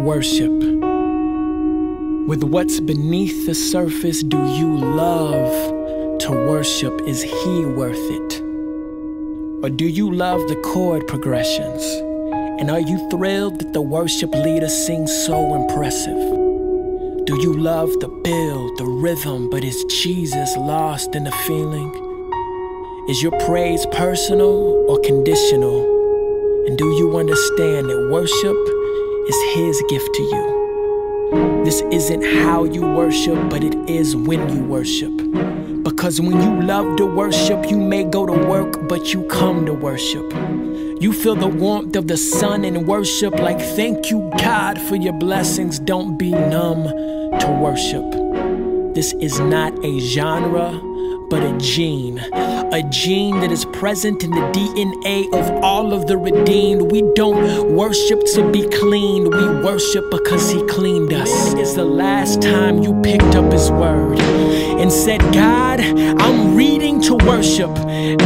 Worship. With what's beneath the surface, do you love to worship? Is He worth it? Or do you love the chord progressions? And are you thrilled that the worship leader sings so impressive? Do you love the build, the rhythm, but is Jesus lost in the feeling? Is your praise personal or conditional? And do you understand that worship is His gift to you? This isn't how you worship, but it is when you worship. Because when you love to worship, you may go to work, but you come to worship. You feel the warmth of the sun in worship, like thank you, God, for your blessings. Don't be numb to worship. This is not a genre but a gene. A gene that is present in the DNA of all of the redeemed. We don't worship to be cleaned, we worship because He cleaned us. It's the last time you picked up His word and said, God, I'm reading to worship,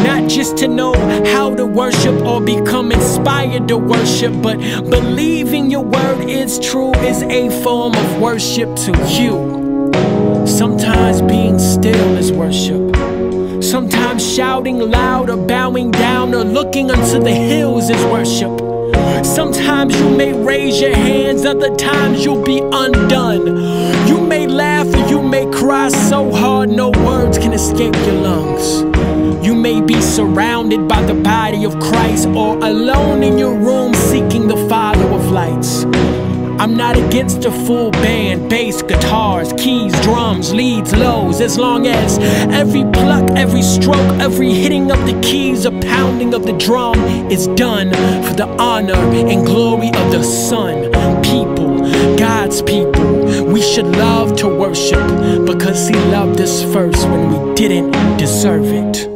not just to know how to worship or become inspired to worship, but believing your word is true is a form of worship to you. Sometimes being still is. Sometimes shouting loud or bowing down or looking unto the hills is worship. Sometimes you may raise your hands, other times you'll be undone. You may laugh or you may cry so hard no words can escape your lungs. You may be surrounded by the body of Christ or alone in your room seeking the Father of lights. I'm not against a full band, bass, guitars, keys, drums, leads, lows, as long as every pluck, every stroke, every hitting of the keys, a pounding of the drum is done for the honor and glory of the Son. People, God's people, we should love to worship because He loved us first when we didn't deserve it.